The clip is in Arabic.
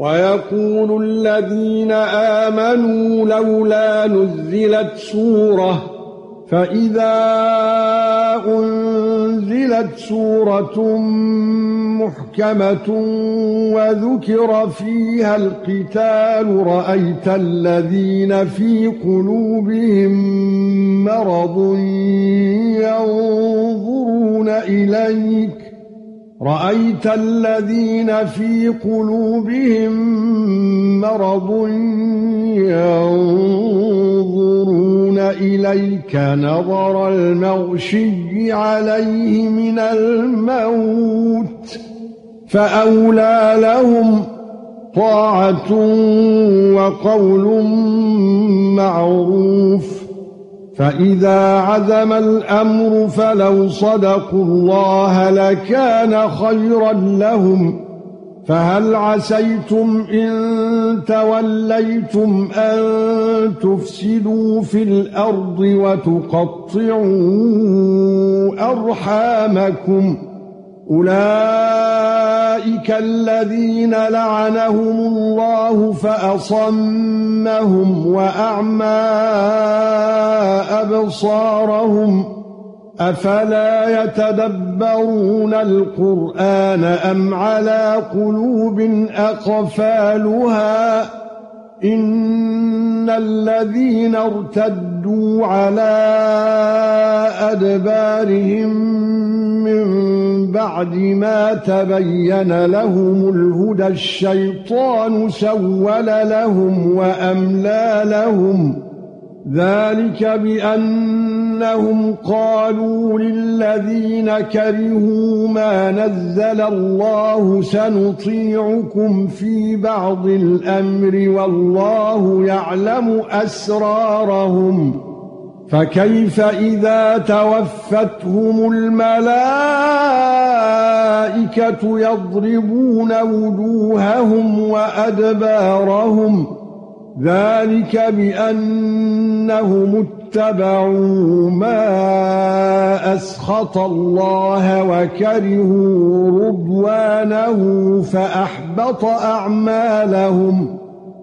وَيَقُولُ الَّذِينَ آمَنُوا لَوْلَا نُزِّلَتْ سُورَةٌ فَإِذَا أُنْزِلَتْ سُورَةٌ مُحْكَمَةٌ وَذُكِرَ فِيهَا الْقِتَالُ رَأَيْتَ الَّذِينَ فِي قُلُوبِهِم مَّرَضٌ يَنظُرُونَ إِلَيْكَ رَأَيْتَ الَّذِينَ فِي قُلُوبِهِم مَّرَضٌ يَنظُرُونَ إِلَيْكَ نَظَرَ الْمَغْشِيِّ عَلَيْهِ مِنَ الْمَوْتِ فَأَوْلَى لَهُمْ طَاعَةٌ وَقَوْلٌ مَّعْرُوفٌ فَإِذَا عَزَمَ الْأَمْرُ فَلَوْ صَدَقُوا اللَّهَ لَكَانَ خَيْرًا لَّهُمْ فَهَلْ عَسَيْتُمْ إِن تَوَلَّيْتُمْ أَن تُفْسِدُوا فِي الْأَرْضِ وَتُقَطِّعُوا أَرْحَامَكُمْ أُولَئِكَ الَّذِينَ لَعَنَهُمُ اللَّهُ فَأَصَمَّهُمْ وَأَعْمَى أَبْصَارَهُمْ أَفَلَا يَتَدَبَّرُونَ الْقُرْآنَ أَمْ عَلَى قُلُوبٍ أَقْفَالُهَا إِنَّ الَّذِينَ ارْتَدُّوا عَلَى أَدْبَارِهِمْ مِنْ بَعْدِ مَا تَبَيَّنَ لَهُمُ الْهُدَى الشَّيْطَانُ سَوَّلَ لَهُمْ وَأَمْلَى لَهُمْ ذَلِكَ بِأَنَّهُمْ قَالُوا لِلَّذِينَ كَرِهُوا مَا نَزَّلَ اللَّهُ سَنُطِيعُكُمْ فِي بَعْضِ الْأَمْرِ وَاللَّهُ يَعْلَمُ أَسْرَارَهُمْ فَكَيْفَ إِذَا تَوَفَّتْهُمُ الْمَلَائِكَةُ يَضْرِبُونَ وُجُوهَهُمْ وَأَدْبَارَهُمْ ذَلِكَ بِأَنَّهُمُ اتَّبَعُوا مَا أَسْخَطَ اللَّهَ وَكَرِهُوا رِضْوَانَهُ فَأَحْبَطَ أَعْمَالَهُمْ